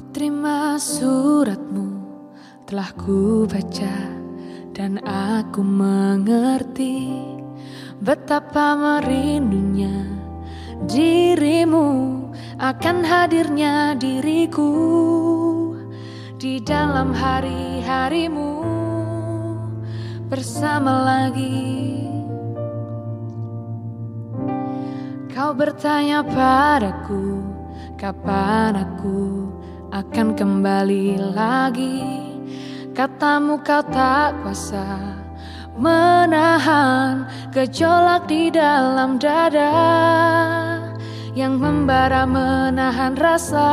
terima suratmu telah ku baca dan aku mengerti betapa merindunya dirimu akan hadirnya diriku di dalam hari-harimu bersama lagi. Kau bertanya padaku, kapan aku akan kembali lagi. Katamu kau tak kuasa menahan gejolak di dalam dada. Yang membara menahan rasa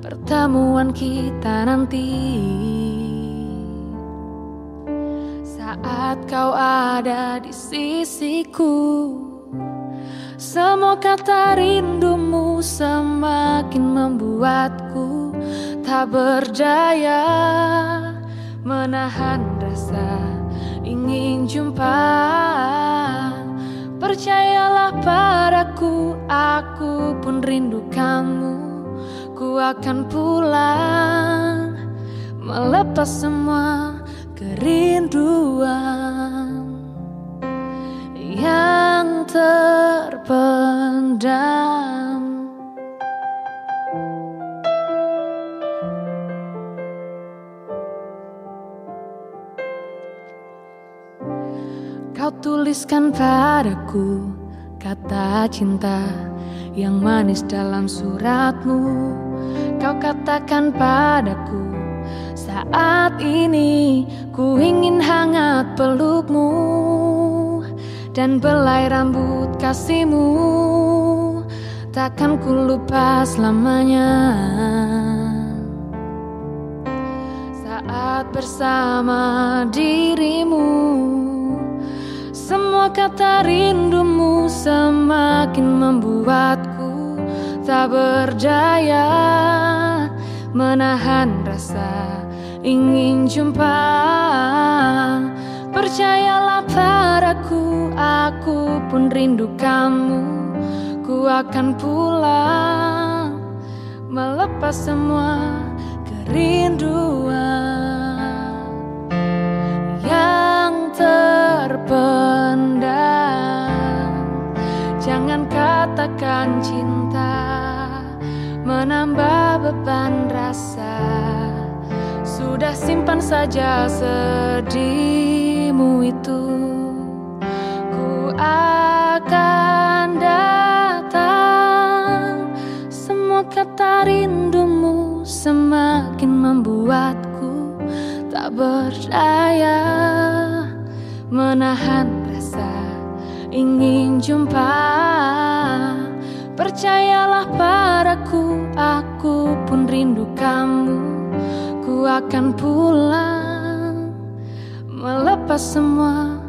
pertemuan kita nanti. Saat kau ada di sisiku semua kata rindumu semakin membuatku tak berdaya Menahan rasa ingin jumpa. Percayalah padaku, aku pun rindu kamu. Ku akan pulang Melepas semua kerinduan Yang terpendam. Kau tuliskan padaku kata cinta yang manis dalam suratmu. Kau katakan padaku saat ini ku ingin hangat pelukmu Dan belai rambut kasihmu. Takkan ku lupa selamanya. Saat bersama dirimu semua kata rindumu semakin membuatku tak berdaya Menahan rasa ingin jumpa. Percayalah aku pun rindu kamu Ku akan pulang Melepas semua kerinduan Yang terpendam. Jangan katakan cinta Menambah beban rasa. Sudah simpan saja sedihmu itu semakin membuatku tak berdaya Menahan rasa ingin jumpa. Percayalah padaku, aku pun rindu kamu. Ku akan pulang Melepas semua